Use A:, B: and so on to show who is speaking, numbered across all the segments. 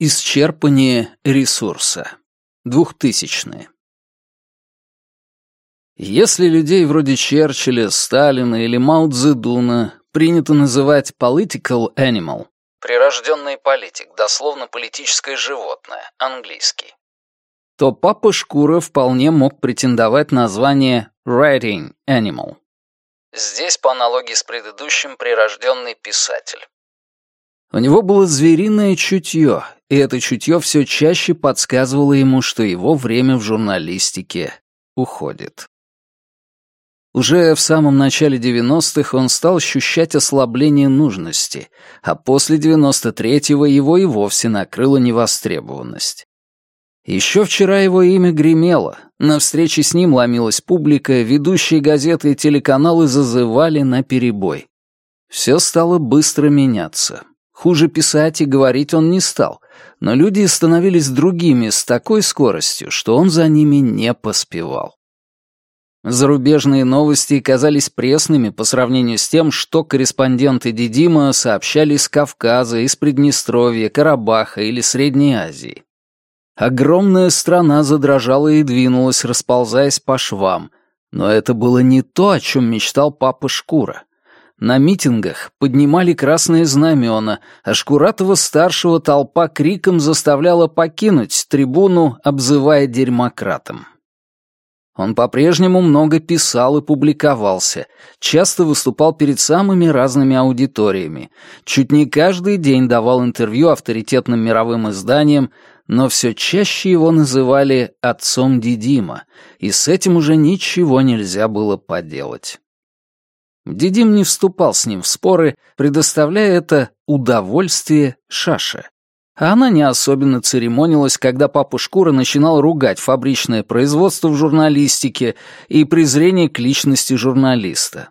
A: Исчерпание ресурса. Двухтысячные. Если людей вроде Черчилля, Сталина или Мао Цзэдуна принято называть political animal, прирожденный политик, дословно политическое животное, английский, то папа Шкура вполне мог претендовать на звание writing animal. Здесь, по аналогии с предыдущим, прирожденный писатель. У него было звериное чутье, и это чутье все чаще подсказывало ему, что его время в журналистике уходит. Уже в самом начале 90-х он стал ощущать ослабление нужности, а после 93-го его и вовсе накрыла невостребованность. Еще вчера его имя гремело, на встрече с ним ломилась публика, ведущие газеты и телеканалы зазывали на перебой. Все стало быстро меняться. Хуже писать и говорить он не стал, но люди становились другими с такой скоростью, что он за ними не поспевал. Зарубежные новости казались пресными по сравнению с тем, что корреспонденты Дидима сообщали из Кавказа, из Приднестровья, Карабаха или Средней Азии. Огромная страна задрожала и двинулась, расползаясь по швам, но это было не то, о чем мечтал папа Шкура. На митингах поднимали красные знамена, а Шкуратова-старшего толпа криком заставляла покинуть трибуну, обзывая дерьмократом. Он по-прежнему много писал и публиковался, часто выступал перед самыми разными аудиториями, чуть не каждый день давал интервью авторитетным мировым изданиям, но все чаще его называли «отцом Дидима», и с этим уже ничего нельзя было поделать. Дидим не вступал с ним в споры, предоставляя это удовольствие Шаше. А она не особенно церемонилась, когда папа Шкура начинал ругать фабричное производство в журналистике и презрение к личности журналиста.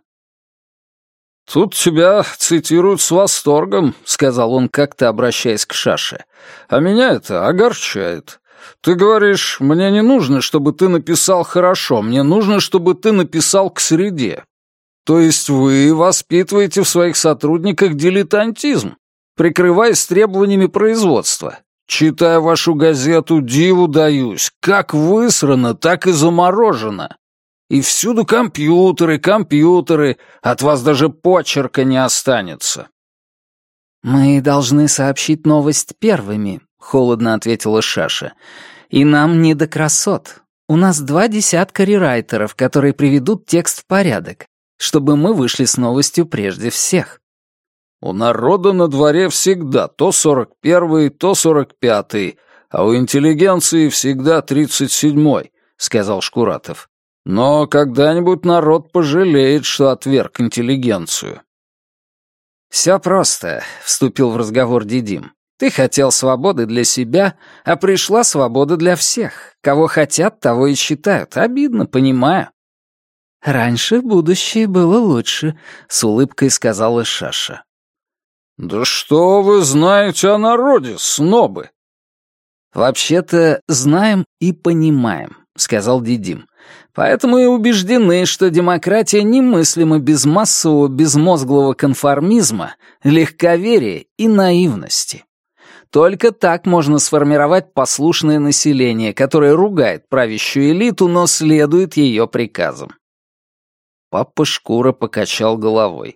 A: «Тут тебя цитируют с восторгом», — сказал он как-то, обращаясь к Шаше. «А меня это огорчает. Ты говоришь, мне не нужно, чтобы ты написал хорошо, мне нужно, чтобы ты написал к среде. То есть вы воспитываете в своих сотрудниках дилетантизм, прикрываясь требованиями производства. Читая вашу газету, диву даюсь. Как высрано, так и заморожено. И всюду компьютеры, компьютеры. От вас даже почерка не останется. «Мы должны сообщить новость первыми», — холодно ответила Шаша. «И нам не до красот. У нас два десятка рерайтеров, которые приведут текст в порядок чтобы мы вышли с новостью прежде всех. У народа на дворе всегда то сорок первый, то сорок пятый, а у интеллигенции всегда тридцать седьмой, сказал Шкуратов. Но когда-нибудь народ пожалеет, что отверг интеллигенцию. «Все просто», — вступил в разговор Дидим. «Ты хотел свободы для себя, а пришла свобода для всех. Кого хотят, того и считают. Обидно, понимаю. «Раньше будущее было лучше», — с улыбкой сказала Шаша.
B: «Да что вы знаете о народе, снобы?»
A: «Вообще-то знаем и понимаем», — сказал Дидим. «Поэтому и убеждены, что демократия немыслима без массового безмозглого конформизма, легковерия и наивности. Только так можно сформировать послушное население, которое ругает правящую элиту, но следует ее приказам. Папа Шкура покачал головой.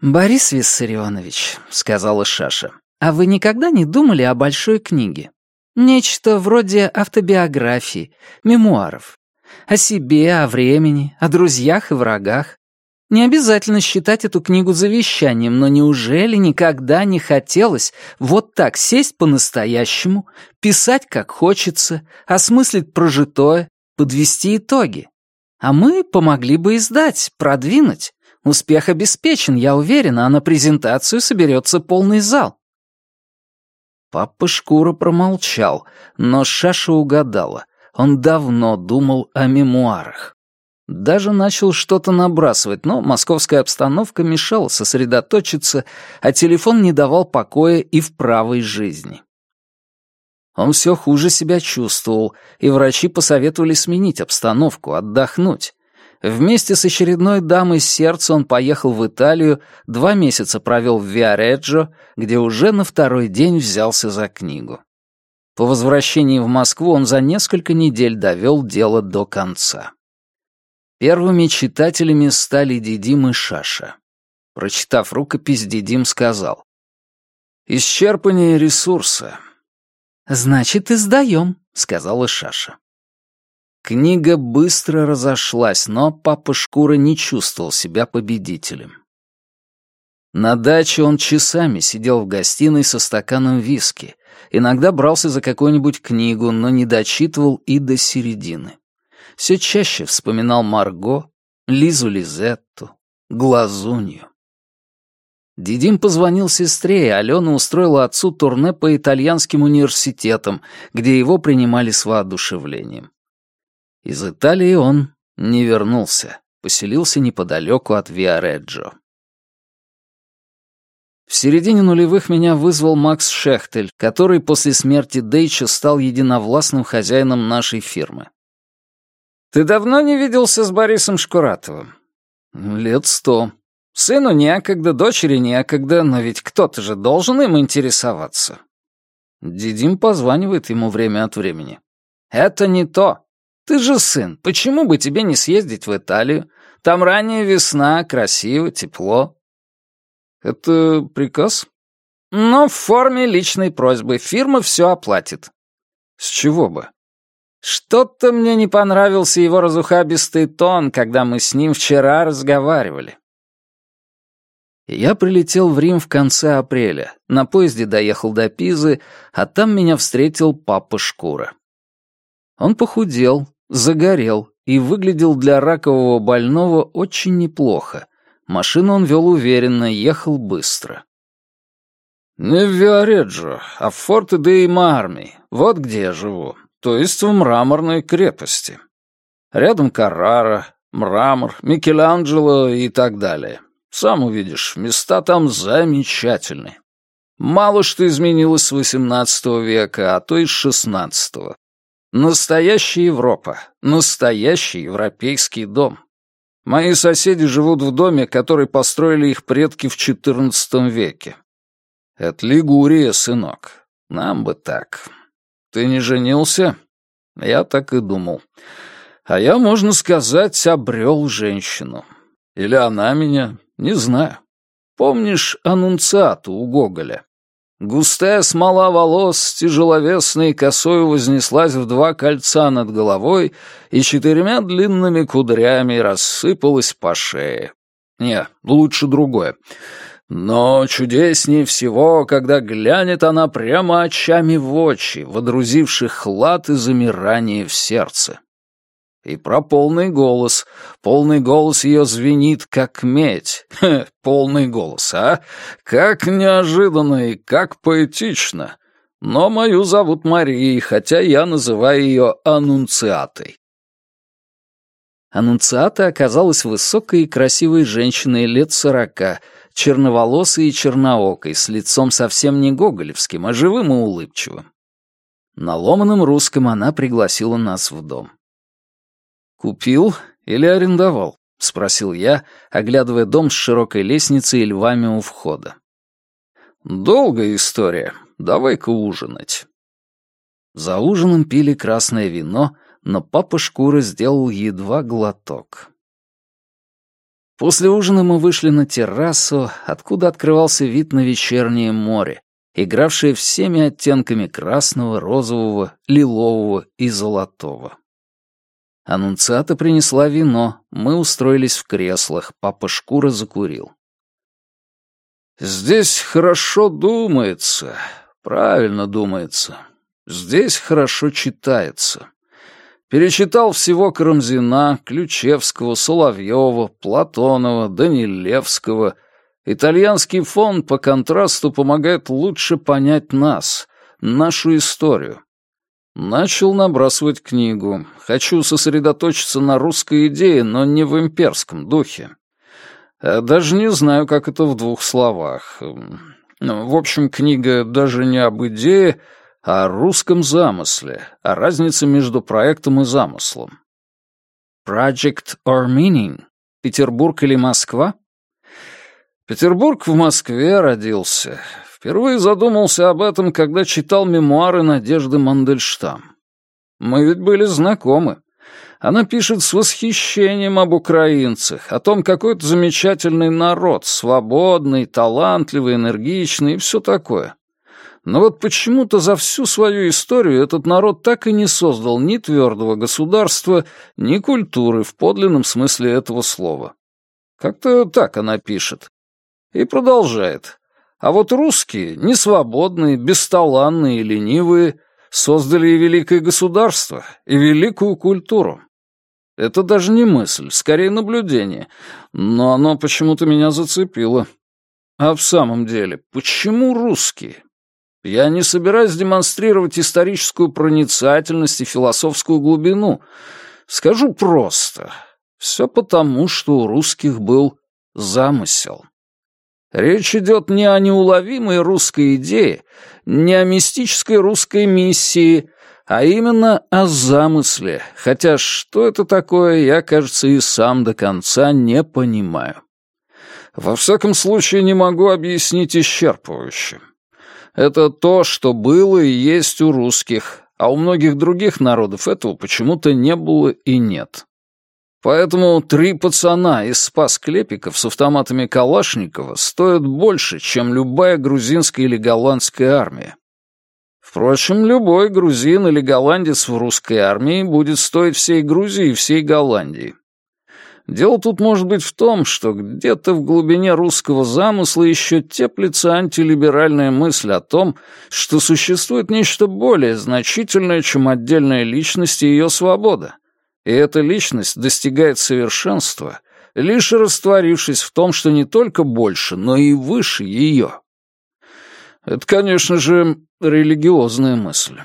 C: «Борис Виссарионович», — сказала Шаша, — «а вы никогда не думали о большой книге? Нечто вроде автобиографии, мемуаров. О себе, о времени, о друзьях и врагах. Не обязательно считать эту книгу завещанием, но неужели никогда не хотелось вот так сесть по-настоящему, писать как хочется, осмыслить прожитое, подвести итоги? А мы помогли бы издать, продвинуть. Успех обеспечен, я уверена, а на презентацию соберется полный зал».
A: Папа Шкура промолчал, но Шаша угадала. Он давно думал о мемуарах. Даже начал что-то набрасывать, но московская обстановка мешала сосредоточиться, а телефон не давал покоя и в правой жизни. Он все хуже себя чувствовал, и врачи посоветовали сменить обстановку, отдохнуть.
C: Вместе с очередной дамой сердца он поехал в Италию, два месяца провел в Виареджо, где уже на второй день взялся за книгу. По возвращении в Москву он за несколько недель довел дело до конца. Первыми читателями стали Дидим и Шаша. Прочитав рукопись, Дидим сказал. «Исчерпание ресурса». «Значит, издаем», — сказала Шаша. Книга быстро разошлась, но папа Шкура не чувствовал себя победителем. На даче он часами сидел в гостиной со стаканом виски, иногда брался за какую-нибудь книгу, но не дочитывал и до середины. Все чаще вспоминал Марго, Лизу Лизетту, Глазунью. Дидим позвонил сестре, и Алена устроила отцу турне по итальянским университетам, где его принимали с воодушевлением. Из Италии он не вернулся, поселился неподалеку от Виареджо. В середине нулевых меня вызвал Макс Шехтель, который после смерти Дейча стал единовластным хозяином нашей фирмы. «Ты давно не виделся с Борисом Шкуратовым?» «Лет сто. Сыну некогда, дочери некогда, но ведь кто-то же должен им интересоваться». Дидим позванивает ему время от времени. «Это не то. Ты же сын, почему бы тебе не съездить в Италию? Там ранняя весна, красиво, тепло». «Это приказ?» «Но в форме личной просьбы. Фирма все оплатит». «С чего бы?» «Что-то мне не понравился его разухабистый тон, когда мы с ним вчера разговаривали». Я прилетел в Рим в конце апреля, на поезде доехал до Пизы, а там меня встретил папа Шкура. Он похудел, загорел и выглядел для ракового больного очень неплохо. Машину он вел уверенно, ехал быстро. «Не в Виареджо, а в Форте де Марми. Вот где я живу. То есть в мраморной крепости. Рядом Каррара, мрамор, Микеланджело и так далее. Сам увидишь, места там замечательные. Мало что изменилось с XVIII века, а то и с XVI. Настоящая Европа, настоящий европейский дом. Мои соседи живут в доме, который построили их предки в XIV веке. Это Лигурия, сынок. Нам бы так. Ты не женился? Я так и думал. А я, можно сказать, обрел женщину. Или она меня, не знаю. Помнишь аннунциату у Гоголя? Густая смола волос, тяжеловесной косою вознеслась в два кольца над головой и четырьмя длинными кудрями рассыпалась по шее. Не, лучше другое. Но чудеснее всего, когда глянет она прямо очами в очи, водрузивших хлад и замирание в сердце. И про полный голос. Полный голос ее звенит, как медь. Хе, полный голос, а? Как неожиданно и как поэтично. Но мою зовут Марией, хотя я называю ее Аннунциатой. Аннунциата оказалась высокой и красивой женщиной лет сорока, черноволосой и черноокой, с лицом совсем не гоголевским, а живым и улыбчивым. На ломаном русском она пригласила нас в дом. «Купил или арендовал?» — спросил я, оглядывая дом с широкой лестницей и львами у входа. «Долгая история. Давай-ка ужинать». За ужином пили красное вино, но папа Шкура сделал едва глоток. После ужина мы вышли на террасу, откуда открывался вид на вечернее море, игравшее всеми оттенками красного, розового, лилового и золотого. Аннунциата принесла вино, мы устроились в креслах, папа Шкура закурил. «Здесь хорошо думается, правильно думается. Здесь хорошо читается. Перечитал всего Карамзина, Ключевского, Соловьева, Платонова, Данилевского. Итальянский фон по контрасту помогает лучше понять нас, нашу историю. Начал набрасывать книгу. Хочу сосредоточиться на русской идее, но не в имперском духе. Э, даже не знаю, как это в двух словах. Ну, в общем, книга даже не об идее, а о русском замысле, о разнице между проектом и замыслом.
A: Project or Meaning? Петербург или Москва?
B: Петербург в Москве родился. Впервые задумался об этом, когда читал мемуары Надежды Мандельштам. Мы ведь были знакомы. Она пишет с восхищением об украинцах, о том, какой это замечательный народ, свободный, талантливый, энергичный и все такое. Но вот почему-то за всю свою историю этот народ так и не создал ни твердого государства, ни культуры в подлинном смысле этого слова. Как-то так она пишет. И продолжает. А вот русские, несвободные, бесталанные, ленивые, создали и великое государство, и великую культуру. Это даже не мысль, скорее наблюдение, но оно почему-то меня зацепило. А в самом деле, почему русские? Я не собираюсь демонстрировать историческую проницательность и философскую глубину. Скажу просто. Все потому, что у русских был замысел. Речь идет не о неуловимой русской идее, не о мистической русской миссии, а именно о замысле, хотя что это такое, я, кажется, и сам до конца не понимаю. Во всяком случае, не могу объяснить исчерпывающе. Это то, что было и есть у русских, а у многих других народов этого почему-то не было и нет. Поэтому три пацана из спас клепиков с автоматами Калашникова стоят больше, чем любая грузинская или голландская армия. Впрочем, любой грузин или голландец в русской армии будет стоить всей Грузии и всей Голландии. Дело тут может быть в том, что где-то в глубине русского замысла еще теплится антилиберальная мысль о том, что существует нечто более значительное, чем отдельная личность и ее свобода. И эта личность достигает совершенства, лишь растворившись в том, что не только больше, но и выше ее. Это, конечно же, религиозная мысль.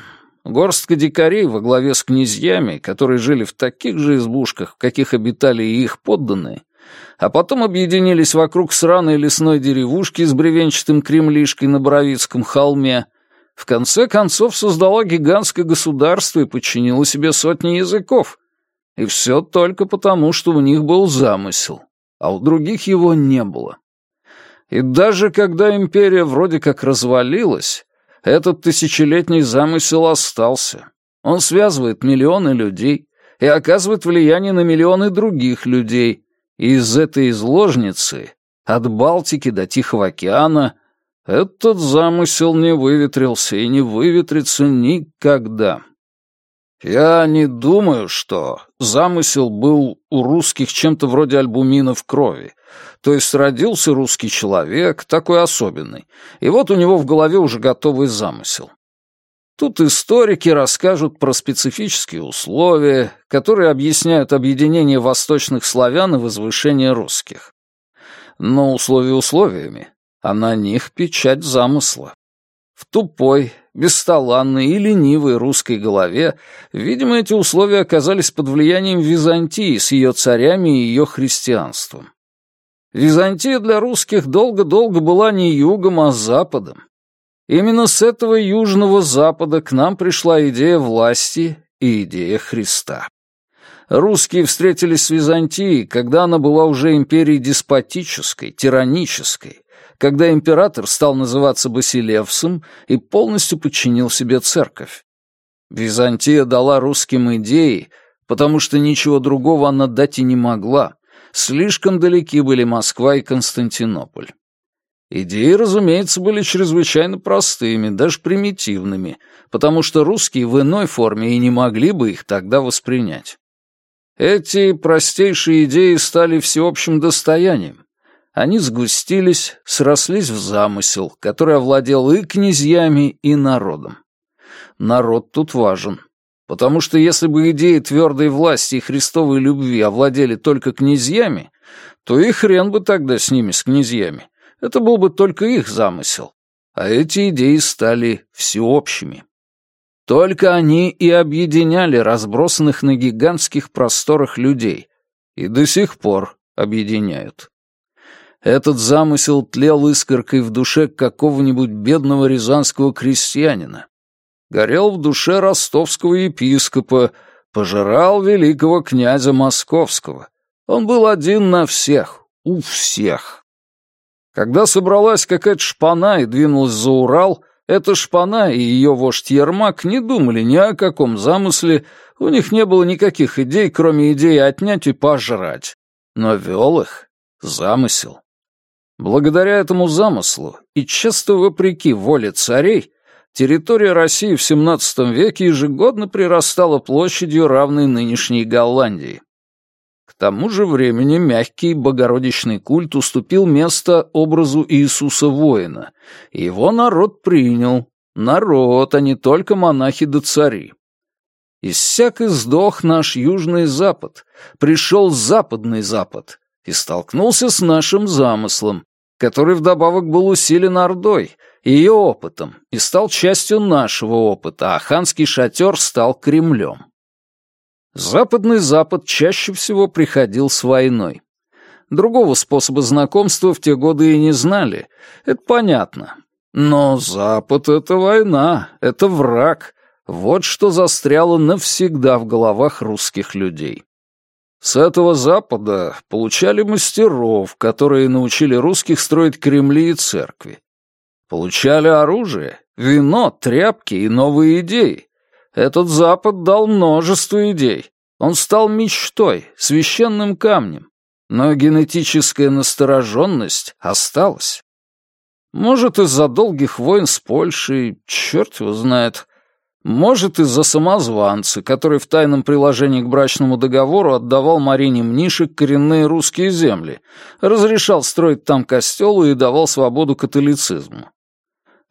B: Горстка дикарей во главе с князьями, которые жили в таких же избушках, в каких обитали и их подданные, а потом объединились вокруг сраной лесной деревушки с бревенчатым кремлишкой на Боровицком холме, в конце концов создала гигантское государство и подчинила себе сотни языков. И все только потому, что у них был замысел, а у других его не было. И даже когда империя вроде как развалилась, этот тысячелетний замысел остался. Он связывает миллионы людей и оказывает влияние на миллионы других людей. И из этой изложницы, от Балтики до Тихого океана, этот замысел не выветрился и не выветрится никогда. Я не думаю, что замысел был у русских чем-то вроде альбумина в крови. То есть родился русский человек, такой особенный, и вот у него в голове уже готовый замысел. Тут историки расскажут про специфические условия, которые объясняют объединение восточных славян и возвышение русских. Но условия условиями, а на них печать замысла. В тупой, бесталанной и ленивой русской голове, видимо, эти условия оказались под влиянием Византии с ее царями и ее христианством. Византия для русских долго-долго была не югом, а западом. Именно с этого южного запада к нам пришла идея власти и идея Христа. Русские встретились с Византией, когда она была уже империей деспотической, тиранической, когда император стал называться Басилевсом и полностью подчинил себе церковь. Византия дала русским идеи, потому что ничего другого она дать и не могла. Слишком далеки были Москва и Константинополь. Идеи, разумеется, были чрезвычайно простыми, даже примитивными, потому что русские в иной форме и не могли бы их тогда воспринять. Эти простейшие идеи стали всеобщим достоянием, они сгустились, срослись в замысел, который овладел и князьями, и народом. Народ тут важен, потому что если бы идеи твердой власти и христовой любви овладели только князьями, то и хрен бы тогда с ними, с князьями. Это был бы только их замысел. А эти идеи стали всеобщими. Только они и объединяли разбросанных на гигантских просторах людей, и до сих пор объединяют. Этот замысел тлел искоркой в душе какого-нибудь бедного рязанского крестьянина. Горел в душе ростовского епископа, Пожирал великого князя Московского. Он был один на всех, у всех. Когда собралась какая-то шпана и двинулась за Урал, эта шпана и ее вождь Ермак не думали ни о каком замысле, у них не было никаких идей, кроме идеи отнять и пожрать. Но вел их замысел. Благодаря этому замыслу, и часто вопреки воле царей, территория России в XVII веке ежегодно прирастала площадью, равной нынешней Голландии. К тому же времени мягкий богородичный культ уступил место образу Иисуса воина, и его народ принял. Народ, а не только монахи да цари. Иссяк и сдох наш Южный Запад, пришел Западный Запад и столкнулся с нашим замыслом, который вдобавок был усилен Ордой, ее опытом, и стал частью нашего опыта, а ханский шатер стал Кремлем. Западный Запад чаще всего приходил с войной. Другого способа знакомства в те годы и не знали. Это понятно. Но Запад — это война, это враг. Вот что застряло навсегда в головах русских людей. С этого Запада получали мастеров, которые научили русских строить кремли и церкви. Получали оружие, вино, тряпки и новые идеи. Этот Запад дал множество идей. Он стал мечтой, священным камнем. Но генетическая настороженность осталась. Может, из-за долгих войн с Польшей, черт его знает. Может, из-за самозванца, который в тайном приложении к брачному договору отдавал Марине Мнишек коренные русские земли, разрешал строить там костелы и давал свободу католицизму.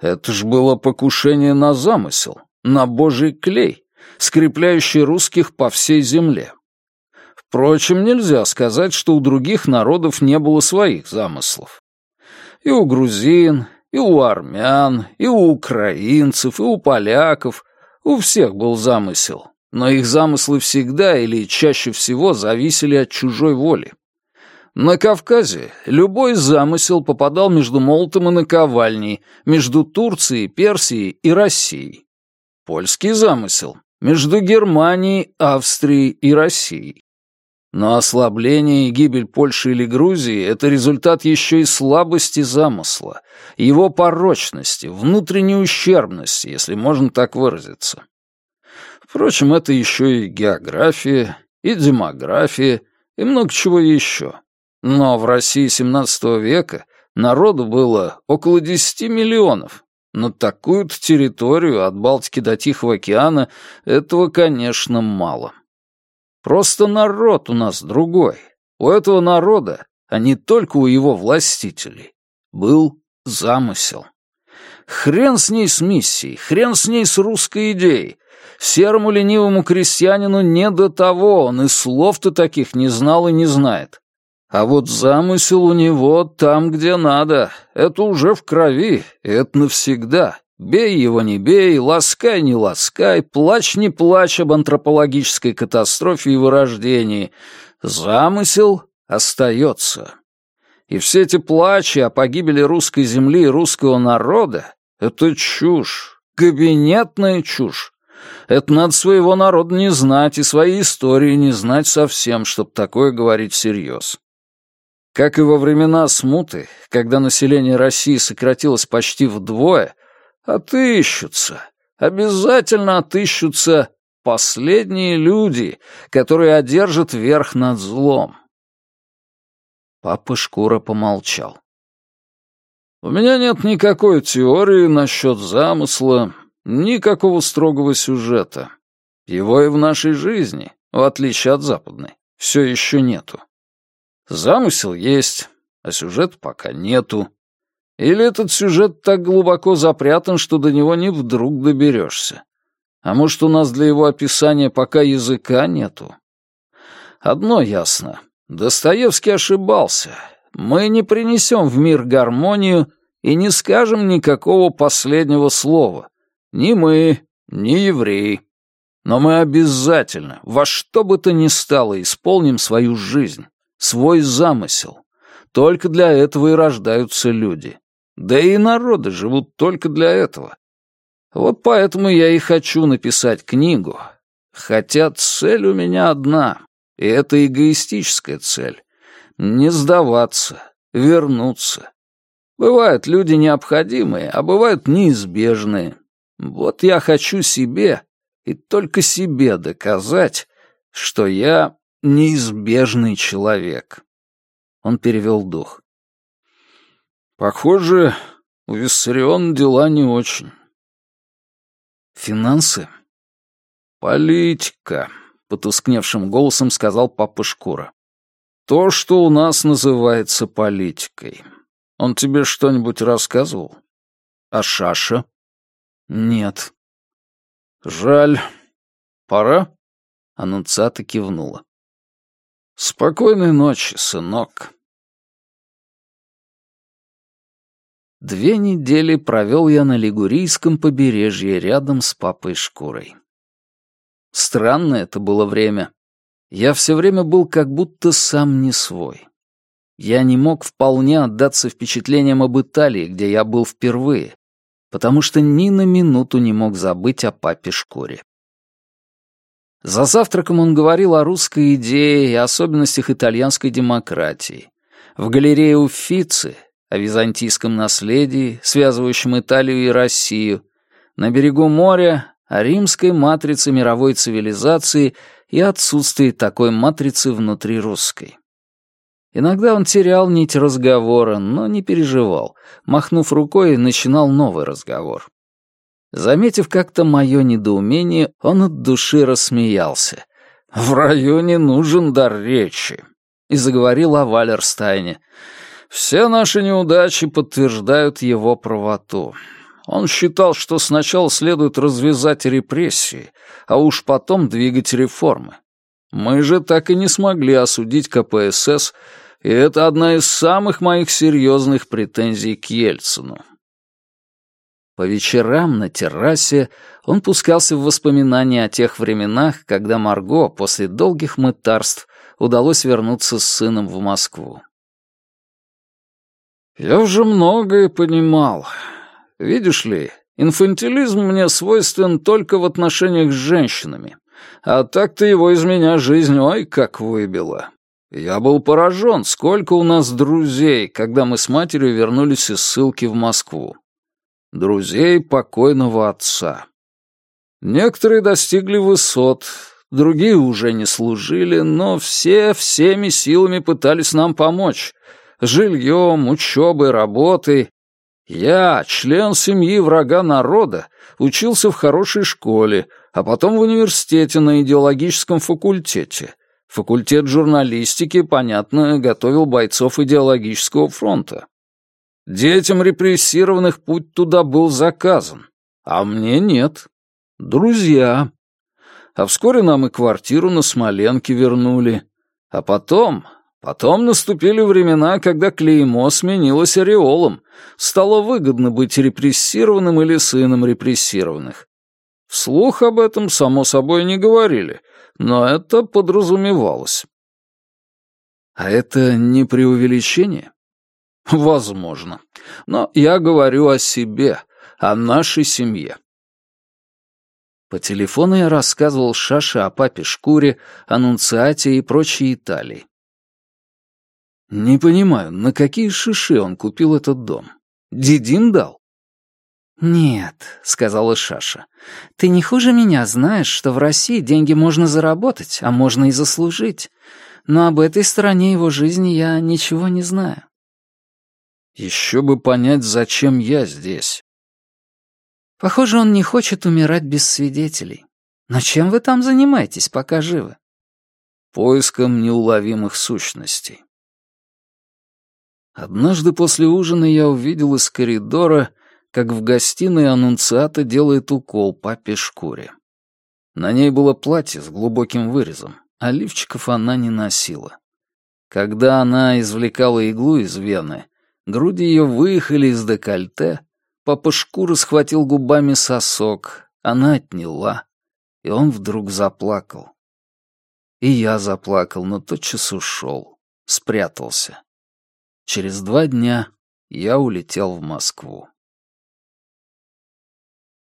B: Это ж было покушение на замысел на божий клей, скрепляющий русских по всей земле. Впрочем, нельзя сказать, что у других народов не было своих замыслов. И у грузин, и у армян, и у украинцев, и у поляков, у всех был замысел, но их замыслы всегда или чаще всего зависели от чужой воли. На Кавказе любой замысел попадал между молотом и наковальней, между Турцией, Персией и Россией. Польский замысел между Германией, Австрией и Россией. Но ослабление и гибель Польши или Грузии — это результат еще и слабости замысла, его порочности, внутренней ущербности, если можно так выразиться. Впрочем, это еще и география, и демография, и много чего еще. Но в России XVII века народу было около 10 миллионов, на такую-то территорию от Балтики до Тихого океана этого, конечно, мало. Просто народ у нас другой. У этого народа, а не только у его властителей, был замысел. Хрен с ней с миссией, хрен с ней с русской идеей. Серому ленивому крестьянину не до того, он и слов-то таких не знал и не знает. А вот замысел у него там, где надо. Это уже в крови, это навсегда. Бей его, не бей, ласкай, не ласкай, плачь, не плачь об антропологической катастрофе и вырождении. Замысел остается. И все эти плачи о погибели русской земли и русского народа — это чушь, кабинетная чушь. Это надо своего народа не знать и своей истории не знать совсем, чтобы такое говорить всерьез. Как и во времена смуты, когда население России сократилось почти вдвое, отыщутся, обязательно отыщутся последние люди, которые одержат верх над злом. Папа Шкура помолчал. «У меня нет никакой теории насчет замысла, никакого строгого сюжета. Его и в нашей жизни, в отличие от западной, все еще нету. Замысел есть, а сюжет пока нету. Или этот сюжет так глубоко запрятан, что до него не вдруг доберешься. А может, у нас для его описания пока языка нету? Одно ясно. Достоевский ошибался. Мы не принесем в мир гармонию и не скажем никакого последнего слова. Ни мы, ни евреи. Но мы обязательно, во что бы то ни стало, исполним свою жизнь свой замысел. Только для этого и рождаются люди. Да и народы живут только для этого. Вот поэтому я и хочу написать книгу, Хотя цель у меня одна, и это эгоистическая цель. Не сдаваться, вернуться. Бывают люди необходимые, а бывают неизбежные. Вот я хочу себе и только себе доказать, что я неизбежный человек. Он перевел дух. Похоже, у Виссариона дела не очень. Финансы? Политика, потускневшим голосом сказал папа Шкура. То, что у нас называется политикой. Он тебе что-нибудь рассказывал? А Шаша? Нет. Жаль. Пора? Аннунциата кивнула. Спокойной ночи, сынок. Две недели провел я на Лигурийском побережье рядом с папой Шкурой. Странное это было время. Я все время был как будто сам не свой. Я не мог вполне отдаться впечатлениям об Италии, где я был впервые, потому что ни на минуту не мог забыть о папе Шкуре. За завтраком он говорил о русской идее и особенностях итальянской демократии. В галерее Уффици о византийском наследии, связывающем Италию и Россию, на берегу моря о римской матрице мировой цивилизации и отсутствии такой матрицы внутри русской. Иногда он терял нить разговора, но не переживал. Махнув рукой, начинал новый разговор. Заметив как-то мое недоумение, он от души рассмеялся. «В районе нужен дар речи», и заговорил о Валерстайне. Все наши неудачи подтверждают его правоту. Он считал, что сначала следует развязать репрессии, а уж потом двигать реформы. Мы же так и не смогли осудить КПСС, и это одна из самых моих серьезных претензий к Ельцину. По вечерам на террасе он пускался в воспоминания о тех временах, когда Марго после долгих мытарств удалось вернуться с сыном в Москву. Я уже многое понимал. Видишь ли, инфантилизм мне свойствен только в отношениях с женщинами. А так-то его из меня жизнь ой как выбила. Я был поражен, сколько у нас друзей, когда мы с матерью вернулись из ссылки в Москву. Друзей покойного отца. Некоторые достигли высот, другие уже не служили, но все всеми силами пытались нам помочь, жильем, учебой, работой. Я, член семьи врага народа, учился в хорошей школе, а потом в университете на идеологическом факультете. Факультет журналистики, понятно, готовил бойцов идеологического фронта. Детям репрессированных путь туда был заказан, а мне нет. Друзья. А вскоре нам и квартиру на Смоленке вернули. А потом, Потом наступили времена, когда клеймо сменилось ореолом. Стало выгодно быть репрессированным или сыном репрессированных. Вслух об этом, само собой, не говорили, но это подразумевалось. А это не преувеличение? Возможно. Но я говорю о себе, о нашей семье. По телефону я рассказывал Шаше о папе Шкуре, аннунциате и прочей Италии. «Не понимаю, на какие шиши он купил этот дом? Дидин дал?»
C: «Нет», — сказала Шаша, — «ты не хуже меня знаешь, что в России деньги можно заработать, а можно и заслужить. Но об этой стороне его жизни я ничего не знаю».
B: «Еще бы понять, зачем я здесь».
C: «Похоже, он не хочет умирать без свидетелей. Но чем вы там занимаетесь, пока живы?»
B: «Поиском неуловимых сущностей». Однажды после ужина я увидел из коридора, как в гостиной аннунциата делает укол папе шкуре. На ней было платье с глубоким вырезом, а лифчиков она не носила. Когда она извлекала иглу из вены, груди ее выехали из декольте, папа шкура схватил губами сосок, она отняла, и он вдруг заплакал. И я заплакал, но тотчас ушел, спрятался. Через два дня я улетел в Москву.